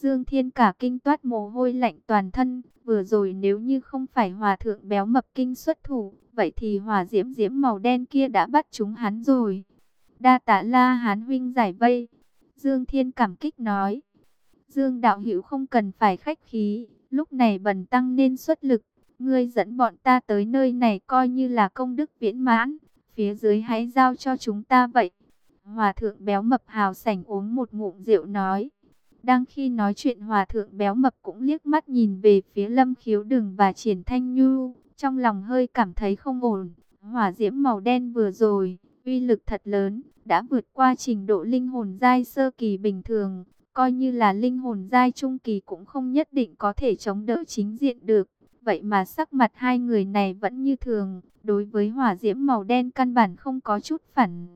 A: Dương Thiên cả kinh toát mồ hôi lạnh toàn thân, vừa rồi nếu như không phải hòa thượng béo mập kinh xuất thủ, vậy thì hòa diễm diễm màu đen kia đã bắt chúng hắn rồi. Đa tạ la hán huynh giải vây. Dương Thiên cảm kích nói. Dương đạo hữu không cần phải khách khí, lúc này bần tăng nên xuất lực. Ngươi dẫn bọn ta tới nơi này coi như là công đức viễn mãn, phía dưới hãy giao cho chúng ta vậy. Hòa thượng béo mập hào sảnh uống một ngụm rượu nói. Đang khi nói chuyện hòa thượng béo mập cũng liếc mắt nhìn về phía lâm khiếu đường và triển thanh nhu. Trong lòng hơi cảm thấy không ổn, hỏa diễm màu đen vừa rồi, uy lực thật lớn, đã vượt qua trình độ linh hồn giai sơ kỳ bình thường, coi như là linh hồn giai trung kỳ cũng không nhất định có thể chống đỡ chính diện được. Vậy mà sắc mặt hai người này vẫn như thường, đối với hỏa diễm màu đen căn bản không có chút phản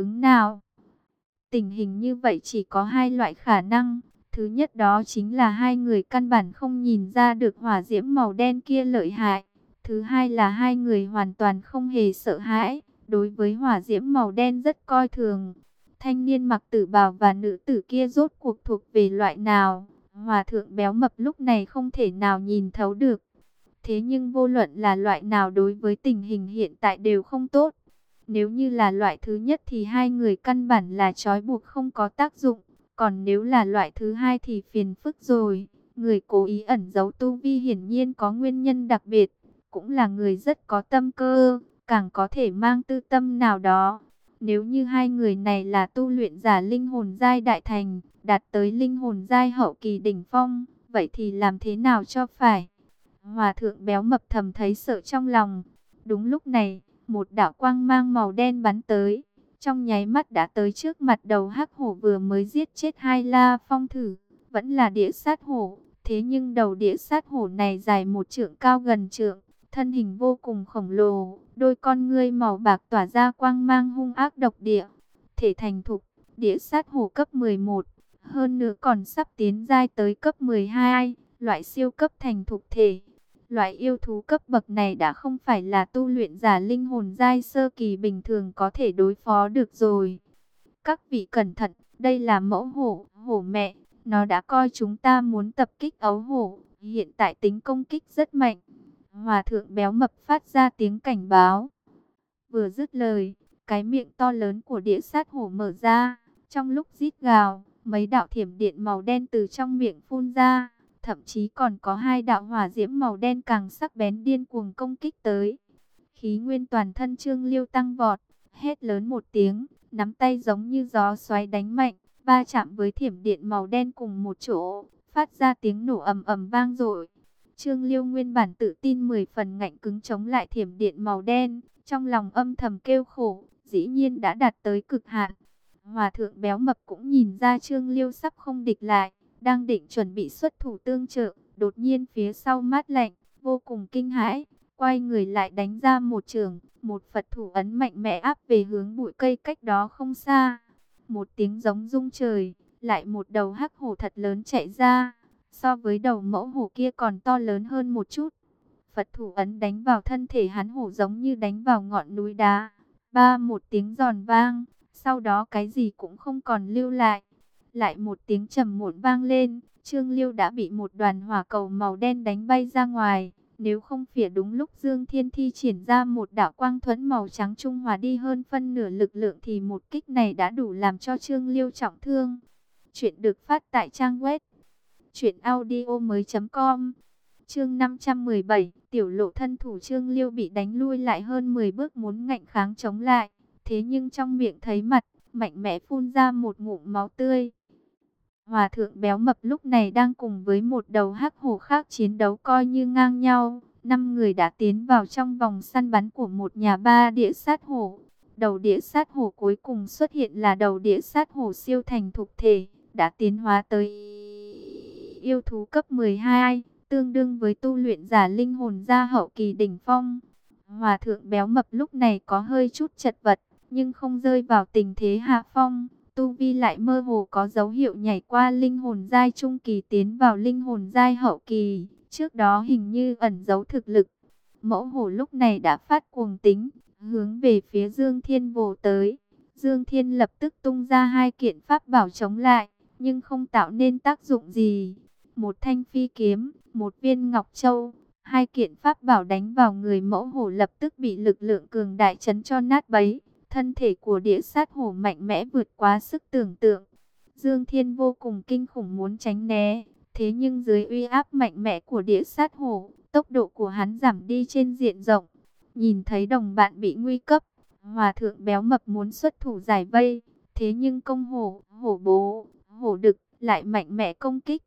A: ứng nào. Tình hình như vậy chỉ có hai loại khả năng. Thứ nhất đó chính là hai người căn bản không nhìn ra được hỏa diễm màu đen kia lợi hại. Thứ hai là hai người hoàn toàn không hề sợ hãi, đối với hỏa diễm màu đen rất coi thường. Thanh niên mặc tử bào và nữ tử kia rốt cuộc thuộc về loại nào? Hòa thượng béo mập lúc này không thể nào nhìn thấu được. Thế nhưng vô luận là loại nào đối với tình hình hiện tại đều không tốt. Nếu như là loại thứ nhất thì hai người căn bản là trói buộc không có tác dụng. Còn nếu là loại thứ hai thì phiền phức rồi. Người cố ý ẩn giấu tu vi hiển nhiên có nguyên nhân đặc biệt. Cũng là người rất có tâm cơ, càng có thể mang tư tâm nào đó. Nếu như hai người này là tu luyện giả linh hồn giai đại thành, đạt tới linh hồn giai hậu kỳ đỉnh phong, vậy thì làm thế nào cho phải? Hòa thượng béo mập thầm thấy sợ trong lòng. Đúng lúc này, một đạo quang mang màu đen bắn tới. Trong nháy mắt đã tới trước mặt đầu hắc hổ vừa mới giết chết hai la phong thử, vẫn là đĩa sát hổ, thế nhưng đầu đĩa sát hổ này dài một trượng cao gần trượng, thân hình vô cùng khổng lồ, đôi con ngươi màu bạc tỏa ra quang mang hung ác độc địa, thể thành thục, đĩa sát hổ cấp 11, hơn nữa còn sắp tiến giai tới cấp 12, loại siêu cấp thành thục thể. Loại yêu thú cấp bậc này đã không phải là tu luyện giả linh hồn giai sơ kỳ bình thường có thể đối phó được rồi. Các vị cẩn thận, đây là mẫu hổ, hổ mẹ, nó đã coi chúng ta muốn tập kích ấu hổ, hiện tại tính công kích rất mạnh. Hòa thượng béo mập phát ra tiếng cảnh báo. Vừa dứt lời, cái miệng to lớn của địa sát hổ mở ra, trong lúc rít gào, mấy đạo thiểm điện màu đen từ trong miệng phun ra, thậm chí còn có hai đạo hỏa diễm màu đen càng sắc bén điên cuồng công kích tới. Khí nguyên toàn thân Trương Liêu tăng vọt, hét lớn một tiếng, nắm tay giống như gió xoáy đánh mạnh, va chạm với thiểm điện màu đen cùng một chỗ, phát ra tiếng nổ ầm ầm vang dội. Trương Liêu nguyên bản tự tin 10 phần ngạnh cứng chống lại thiểm điện màu đen, trong lòng âm thầm kêu khổ, dĩ nhiên đã đạt tới cực hạn. Hòa thượng béo mập cũng nhìn ra Trương Liêu sắp không địch lại, đang định chuẩn bị xuất thủ tương trợ, đột nhiên phía sau mát lạnh, vô cùng kinh hãi, quay người lại đánh ra một trường, một Phật thủ ấn mạnh mẽ áp về hướng bụi cây cách đó không xa. Một tiếng giống rung trời, lại một đầu hắc hổ thật lớn chạy ra, so với đầu mẫu hổ kia còn to lớn hơn một chút. Phật thủ ấn đánh vào thân thể hắn hổ giống như đánh vào ngọn núi đá. Ba một tiếng giòn vang, sau đó cái gì cũng không còn lưu lại. Lại một tiếng trầm muộn vang lên, Trương Liêu đã bị một đoàn hỏa cầu màu đen đánh bay ra ngoài. Nếu không phía đúng lúc Dương Thiên Thi triển ra một đạo quang thuẫn màu trắng trung hòa đi hơn phân nửa lực lượng thì một kích này đã đủ làm cho Trương Liêu trọng thương. Chuyện được phát tại trang web truyệnaudiomoi.com. Chương 517, tiểu lộ thân thủ Trương Liêu bị đánh lui lại hơn 10 bước muốn ngạnh kháng chống lại, thế nhưng trong miệng thấy mặt, mạnh mẽ phun ra một ngụm máu tươi. Hòa thượng béo mập lúc này đang cùng với một đầu hắc hổ khác chiến đấu coi như ngang nhau. Năm người đã tiến vào trong vòng săn bắn của một nhà ba đĩa sát hổ. Đầu đĩa sát hổ cuối cùng xuất hiện là đầu đĩa sát hổ siêu thành thục thể, đã tiến hóa tới yêu thú cấp 12, tương đương với tu luyện giả linh hồn gia hậu kỳ đỉnh phong. Hòa thượng béo mập lúc này có hơi chút chật vật, nhưng không rơi vào tình thế hạ phong. Tu Vi lại mơ hồ có dấu hiệu nhảy qua linh hồn giai trung kỳ tiến vào linh hồn giai hậu kỳ. Trước đó hình như ẩn giấu thực lực. Mẫu hổ lúc này đã phát cuồng tính, hướng về phía Dương Thiên vồ tới. Dương Thiên lập tức tung ra hai kiện pháp bảo chống lại, nhưng không tạo nên tác dụng gì. Một thanh phi kiếm, một viên ngọc châu, hai kiện pháp bảo đánh vào người mẫu hổ lập tức bị lực lượng cường đại chấn cho nát bấy. Thân thể của địa sát hổ mạnh mẽ vượt quá sức tưởng tượng. Dương Thiên vô cùng kinh khủng muốn tránh né. Thế nhưng dưới uy áp mạnh mẽ của địa sát hổ, tốc độ của hắn giảm đi trên diện rộng. Nhìn thấy đồng bạn bị nguy cấp, hòa thượng béo mập muốn xuất thủ giải vây. Thế nhưng công hổ, hổ bố, hổ đực lại mạnh mẽ công kích.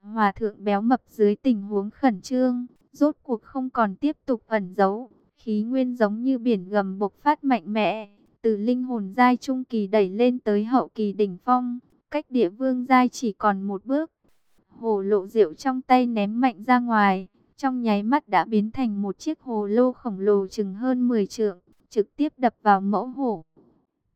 A: Hòa thượng béo mập dưới tình huống khẩn trương, rốt cuộc không còn tiếp tục ẩn giấu. Khí nguyên giống như biển gầm bộc phát mạnh mẽ, từ linh hồn giai trung kỳ đẩy lên tới hậu kỳ đỉnh phong, cách địa vương giai chỉ còn một bước. Hồ lộ rượu trong tay ném mạnh ra ngoài, trong nháy mắt đã biến thành một chiếc hồ lô khổng lồ chừng hơn 10 trượng, trực tiếp đập vào mẫu hổ.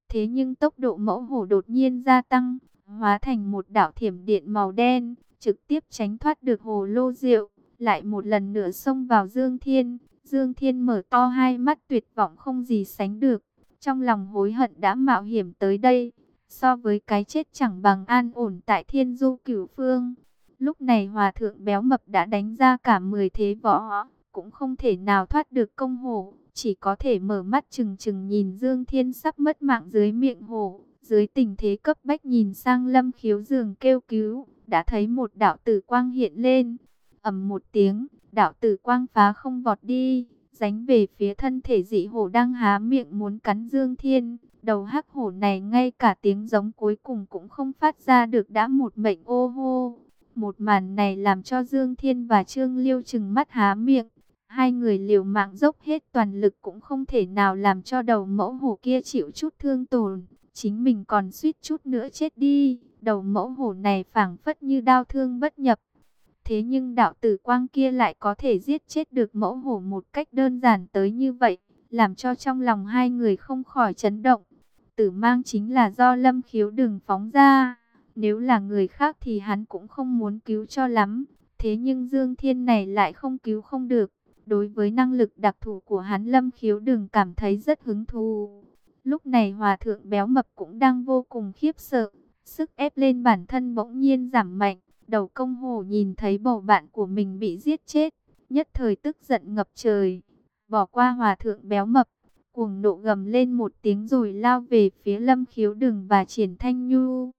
A: Thế nhưng tốc độ mẫu hổ đột nhiên gia tăng, hóa thành một đảo thiểm điện màu đen, trực tiếp tránh thoát được hồ lô rượu, lại một lần nữa xông vào Dương Thiên. Dương Thiên mở to hai mắt tuyệt vọng không gì sánh được, trong lòng hối hận đã mạo hiểm tới đây, so với cái chết chẳng bằng an ổn tại thiên du cửu phương. Lúc này hòa thượng béo mập đã đánh ra cả 10 thế võ, cũng không thể nào thoát được công hổ, chỉ có thể mở mắt chừng chừng nhìn Dương Thiên sắp mất mạng dưới miệng hổ. Dưới tình thế cấp bách nhìn sang lâm khiếu giường kêu cứu, đã thấy một đạo tử quang hiện lên. ầm một tiếng, đạo tử quang phá không vọt đi, ránh về phía thân thể dị hổ đang há miệng muốn cắn Dương Thiên. Đầu hắc hổ này ngay cả tiếng giống cuối cùng cũng không phát ra được đã một mệnh ô hô. Một màn này làm cho Dương Thiên và Trương Liêu chừng mắt há miệng. Hai người liều mạng dốc hết toàn lực cũng không thể nào làm cho đầu mẫu hổ kia chịu chút thương tổn. Chính mình còn suýt chút nữa chết đi. Đầu mẫu hổ này phảng phất như đau thương bất nhập. Thế nhưng đạo tử quang kia lại có thể giết chết được mẫu hổ một cách đơn giản tới như vậy, làm cho trong lòng hai người không khỏi chấn động. Tử mang chính là do lâm khiếu đừng phóng ra, nếu là người khác thì hắn cũng không muốn cứu cho lắm. Thế nhưng Dương Thiên này lại không cứu không được. Đối với năng lực đặc thù của hắn Lâm Khiếu đừng cảm thấy rất hứng thú. Lúc này hòa thượng béo mập cũng đang vô cùng khiếp sợ. Sức ép lên bản thân bỗng nhiên giảm mạnh. Đầu công hồ nhìn thấy bầu bạn của mình bị giết chết. Nhất thời tức giận ngập trời. Bỏ qua hòa thượng béo mập. Cuồng nộ gầm lên một tiếng rồi lao về phía lâm khiếu đường và triển thanh nhu.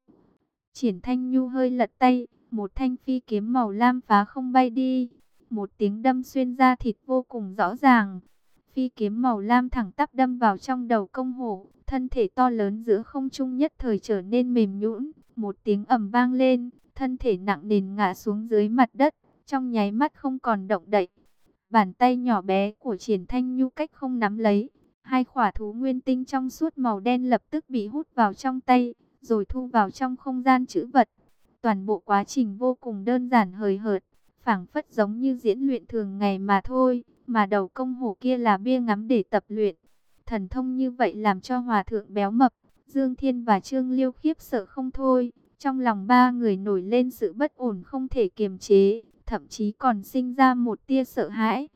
A: Triển thanh nhu hơi lật tay. Một thanh phi kiếm màu lam phá không bay đi. Một tiếng đâm xuyên ra thịt vô cùng rõ ràng. Phi kiếm màu lam thẳng tắp đâm vào trong đầu công hổ. Thân thể to lớn giữa không trung nhất thời trở nên mềm nhũn. Một tiếng ầm vang lên. Thân thể nặng nề ngã xuống dưới mặt đất. Trong nháy mắt không còn động đậy. Bàn tay nhỏ bé của triển thanh nhu cách không nắm lấy. Hai khỏa thú nguyên tinh trong suốt màu đen lập tức bị hút vào trong tay. Rồi thu vào trong không gian chữ vật. Toàn bộ quá trình vô cùng đơn giản hời hợt phảng phất giống như diễn luyện thường ngày mà thôi, mà đầu công hổ kia là bia ngắm để tập luyện. Thần thông như vậy làm cho hòa thượng béo mập, Dương Thiên và Trương Liêu khiếp sợ không thôi. Trong lòng ba người nổi lên sự bất ổn không thể kiềm chế, thậm chí còn sinh ra một tia sợ hãi.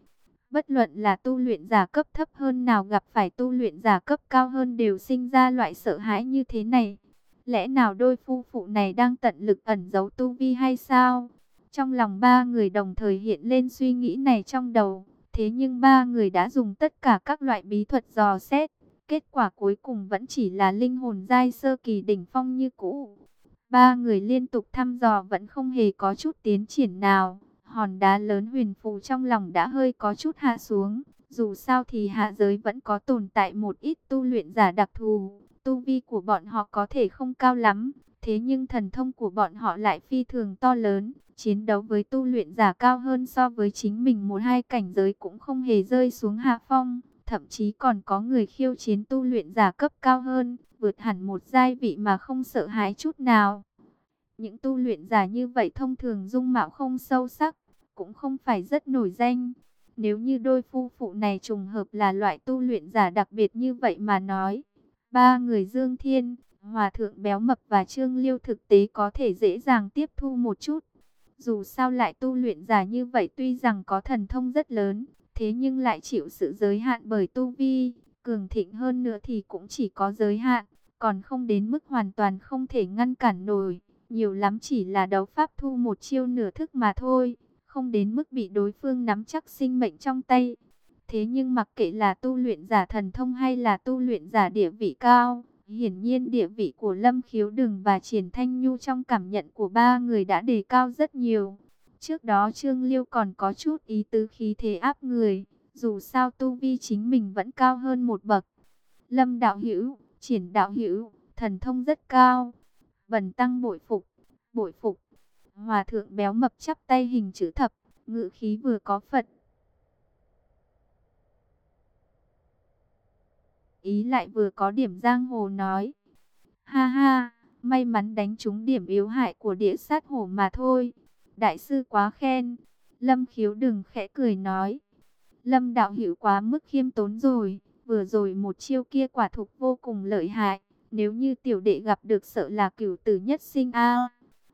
A: Bất luận là tu luyện giả cấp thấp hơn nào gặp phải tu luyện giả cấp cao hơn đều sinh ra loại sợ hãi như thế này. Lẽ nào đôi phu phụ này đang tận lực ẩn giấu tu vi hay sao? Trong lòng ba người đồng thời hiện lên suy nghĩ này trong đầu. Thế nhưng ba người đã dùng tất cả các loại bí thuật dò xét. Kết quả cuối cùng vẫn chỉ là linh hồn giai sơ kỳ đỉnh phong như cũ. Ba người liên tục thăm dò vẫn không hề có chút tiến triển nào. Hòn đá lớn huyền phù trong lòng đã hơi có chút hạ xuống. Dù sao thì hạ giới vẫn có tồn tại một ít tu luyện giả đặc thù. Tu vi của bọn họ có thể không cao lắm. Thế nhưng thần thông của bọn họ lại phi thường to lớn chiến đấu với tu luyện giả cao hơn so với chính mình một hai cảnh giới cũng không hề rơi xuống hạ phong, thậm chí còn có người khiêu chiến tu luyện giả cấp cao hơn, vượt hẳn một giai vị mà không sợ hãi chút nào. Những tu luyện giả như vậy thông thường dung mạo không sâu sắc, cũng không phải rất nổi danh. Nếu như đôi phu phụ này trùng hợp là loại tu luyện giả đặc biệt như vậy mà nói, ba người Dương Thiên, Hòa Thượng Béo Mập và Trương Liêu thực tế có thể dễ dàng tiếp thu một chút. Dù sao lại tu luyện giả như vậy tuy rằng có thần thông rất lớn, thế nhưng lại chịu sự giới hạn bởi tu vi, cường thịnh hơn nữa thì cũng chỉ có giới hạn, còn không đến mức hoàn toàn không thể ngăn cản nổi, nhiều lắm chỉ là đấu pháp thu một chiêu nửa thức mà thôi, không đến mức bị đối phương nắm chắc sinh mệnh trong tay. Thế nhưng mặc kệ là tu luyện giả thần thông hay là tu luyện giả địa vị cao, Hiển nhiên địa vị của Lâm Khiếu Đừng và Triển Thanh Nhu trong cảm nhận của ba người đã đề cao rất nhiều. Trước đó Trương Liêu còn có chút ý tứ khí thế áp người, dù sao tu vi chính mình vẫn cao hơn một bậc. Lâm Đạo Hữu, Triển Đạo Hữu, thần thông rất cao. Bần tăng bội phục, bội phục. Hòa thượng béo mập chắp tay hình chữ thập, ngự khí vừa có Phật ý lại vừa có điểm giang hồ nói. Ha ha, may mắn đánh trúng điểm yếu hại của địa sát hổ mà thôi. Đại sư quá khen. Lâm khiếu đừng khẽ cười nói. Lâm đạo hữu quá mức khiêm tốn rồi. Vừa rồi một chiêu kia quả thực vô cùng lợi hại. Nếu như tiểu đệ gặp được sợ là cửu tử nhất sinh a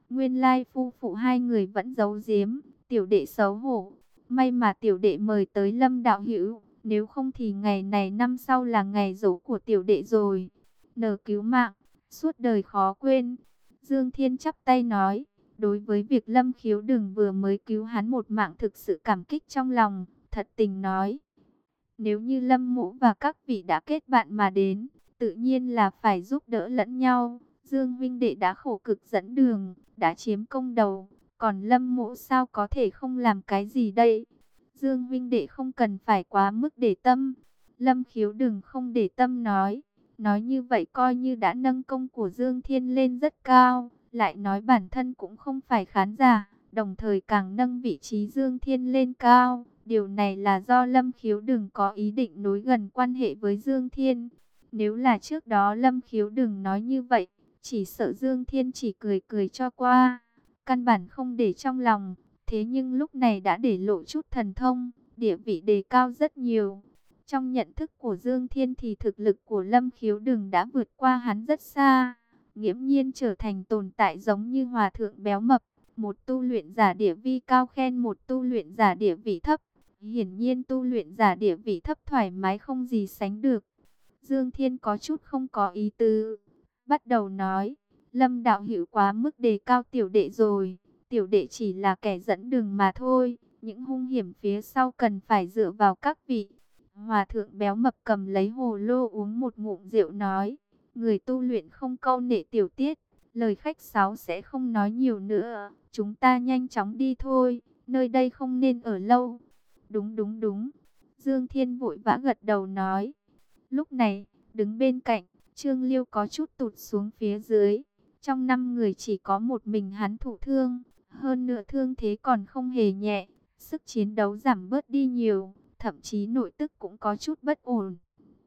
A: Nguyên lai phu phụ hai người vẫn giấu giếm. Tiểu đệ xấu hổ. May mà tiểu đệ mời tới lâm đạo hữu nếu không thì ngày này năm sau là ngày rỗ của tiểu đệ rồi. Nờ cứu mạng, suốt đời khó quên. Dương Thiên chắp tay nói, đối với việc Lâm Khiếu đừng vừa mới cứu hắn một mạng thực sự cảm kích trong lòng, thật tình nói. Nếu như Lâm Mũ và các vị đã kết bạn mà đến, tự nhiên là phải giúp đỡ lẫn nhau. Dương Vinh Đệ đã khổ cực dẫn đường, đã chiếm công đầu, còn Lâm Mũ sao có thể không làm cái gì đây? Dương Vinh Đệ không cần phải quá mức để tâm. Lâm khiếu đừng không để tâm nói. Nói như vậy coi như đã nâng công của Dương Thiên lên rất cao. Lại nói bản thân cũng không phải khán giả. Đồng thời càng nâng vị trí Dương Thiên lên cao. Điều này là do Lâm khiếu đừng có ý định nối gần quan hệ với Dương Thiên. Nếu là trước đó Lâm khiếu đừng nói như vậy. Chỉ sợ Dương Thiên chỉ cười cười cho qua. Căn bản không để trong lòng Thế nhưng lúc này đã để lộ chút thần thông, địa vị đề cao rất nhiều. Trong nhận thức của Dương Thiên thì thực lực của Lâm Khiếu Đừng đã vượt qua hắn rất xa. Nghiễm nhiên trở thành tồn tại giống như hòa thượng béo mập. Một tu luyện giả địa vi cao khen một tu luyện giả địa vị thấp. Hiển nhiên tu luyện giả địa vị thấp thoải mái không gì sánh được. Dương Thiên có chút không có ý tứ. Bắt đầu nói, Lâm đạo hữu quá mức đề cao tiểu đệ rồi. Tiểu đệ chỉ là kẻ dẫn đường mà thôi. Những hung hiểm phía sau cần phải dựa vào các vị. Hòa thượng béo mập cầm lấy hồ lô uống một ngụm rượu nói. Người tu luyện không câu nệ tiểu tiết. Lời khách sáo sẽ không nói nhiều nữa. Chúng ta nhanh chóng đi thôi. Nơi đây không nên ở lâu. Đúng đúng đúng. Dương Thiên vội vã gật đầu nói. Lúc này, đứng bên cạnh, Trương Liêu có chút tụt xuống phía dưới. Trong năm người chỉ có một mình hắn thụ thương. Hơn nữa thương thế còn không hề nhẹ. Sức chiến đấu giảm bớt đi nhiều. Thậm chí nội tức cũng có chút bất ổn.